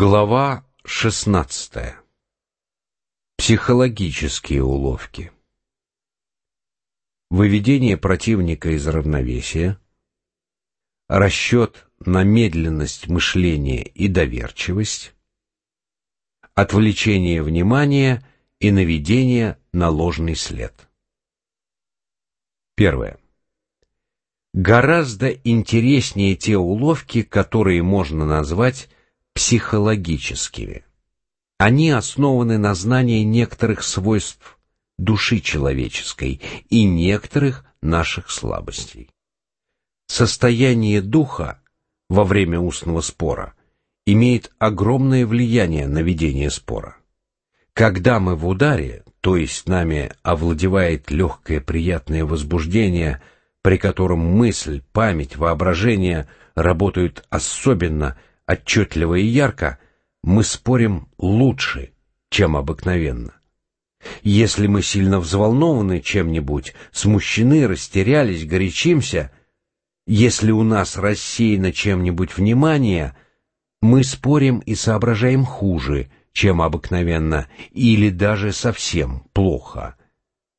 Глава 16. Психологические уловки. Выведение противника из равновесия, расчет на медленность мышления и доверчивость, отвлечение внимания и наведение на ложный след. Первое. Гораздо интереснее те уловки, которые можно назвать психологическими. Они основаны на знании некоторых свойств души человеческой и некоторых наших слабостей. Состояние духа во время устного спора имеет огромное влияние на ведение спора. Когда мы в ударе, то есть нами овладевает легкое приятное возбуждение, при котором мысль, память, воображение работают особенно отчетливо и ярко, мы спорим лучше, чем обыкновенно. Если мы сильно взволнованы чем-нибудь, смущены, растерялись, горячимся, если у нас рассеяно чем-нибудь внимание, мы спорим и соображаем хуже, чем обыкновенно, или даже совсем плохо.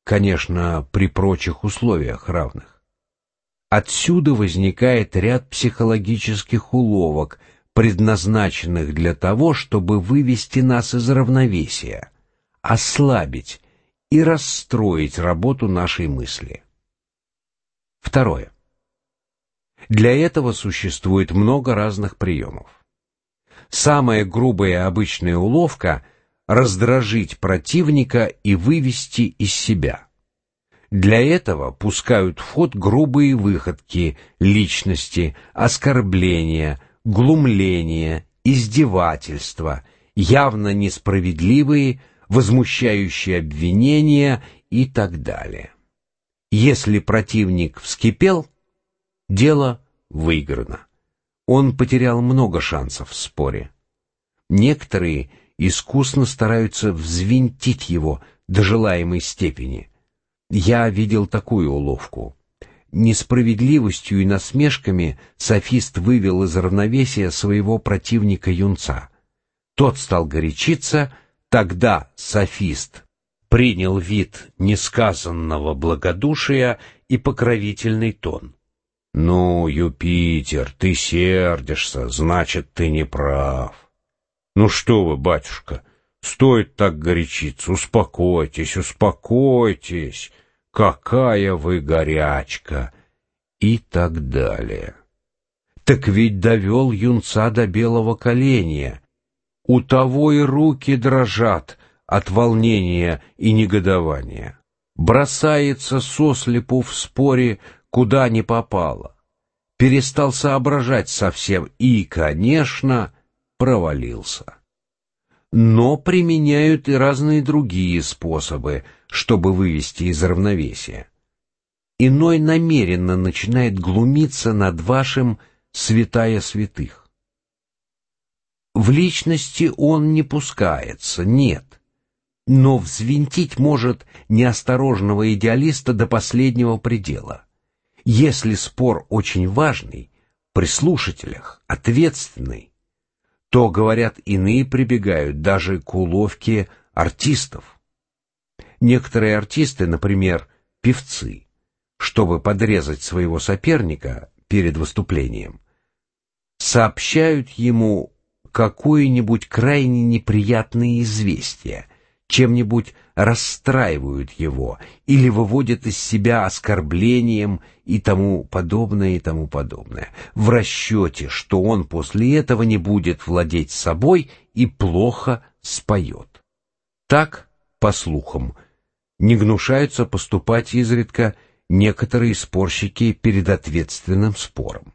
Конечно, при прочих условиях равных. Отсюда возникает ряд психологических уловок, предназначенных для того, чтобы вывести нас из равновесия, ослабить и расстроить работу нашей мысли. Второе. Для этого существует много разных приемов. Самая грубая обычная уловка — раздражить противника и вывести из себя. Для этого пускают в ход грубые выходки, личности, оскорбления, глумление, издевательство, явно несправедливые, возмущающие обвинения и так далее. Если противник вскипел, дело выиграно. Он потерял много шансов в споре. Некоторые искусно стараются взвинтить его до желаемой степени. Я видел такую уловку. Несправедливостью и насмешками софист вывел из равновесия своего противника-юнца. Тот стал горячиться, тогда софист принял вид несказанного благодушия и покровительный тон. «Ну, Юпитер, ты сердишься, значит, ты не прав». «Ну что вы, батюшка, стоит так горячиться, успокойтесь, успокойтесь» какая вы горячка и так далее. Так ведь довел юнца до белого коленя. У того и руки дрожат от волнения и негодования. Бросается сослепу в споре, куда не попало. Перестал соображать совсем и, конечно, провалился но применяют и разные другие способы, чтобы вывести из равновесия. Иной намеренно начинает глумиться над вашим святая святых. В личности он не пускается, нет, но взвинтить может неосторожного идеалиста до последнего предела. Если спор очень важный, при слушателях, ответственный, то, говорят, иные прибегают даже к уловке артистов. Некоторые артисты, например, певцы, чтобы подрезать своего соперника перед выступлением, сообщают ему какое-нибудь крайне неприятное известие, чем-нибудь расстраивают его или выводят из себя оскорблением и тому подобное, и тому подобное, в расчете, что он после этого не будет владеть собой и плохо споет. Так, по слухам, не гнушаются поступать изредка некоторые спорщики перед ответственным спором.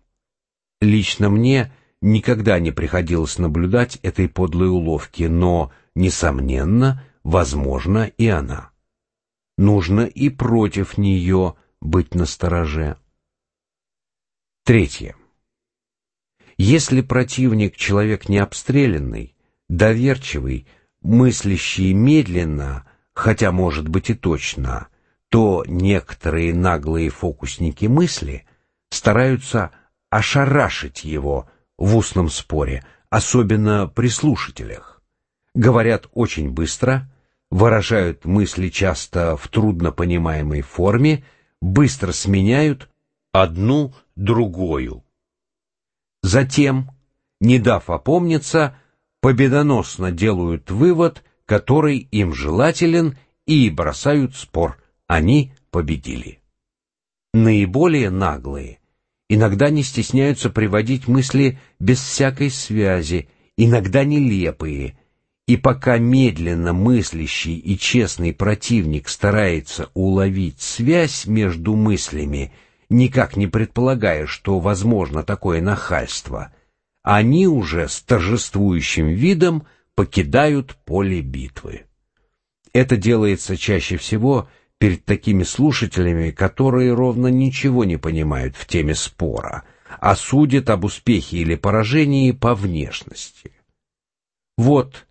Лично мне никогда не приходилось наблюдать этой подлой уловки, но, несомненно, возможно и она. Нужно и против нее быть настороже. Третье. Если противник человек не обстрелянный, доверчивый, мыслящий медленно, хотя может быть и точно, то некоторые наглые фокусники мысли стараются ошарашить его в устном споре, особенно при слушателях. Говорят очень быстро, выражают мысли часто в труднопонимаемой форме, быстро сменяют одну другую. Затем, не дав опомниться, победоносно делают вывод, который им желателен, и бросают спор. Они победили. Наиболее наглые иногда не стесняются приводить мысли без всякой связи, иногда нелепые, и пока медленно мыслящий и честный противник старается уловить связь между мыслями, никак не предполагая, что возможно такое нахальство, они уже с торжествующим видом покидают поле битвы. Это делается чаще всего перед такими слушателями, которые ровно ничего не понимают в теме спора, а судят об успехе или поражении по внешности. Вот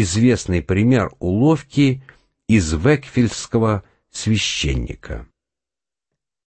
известный пример уловки из Векфельдского священника.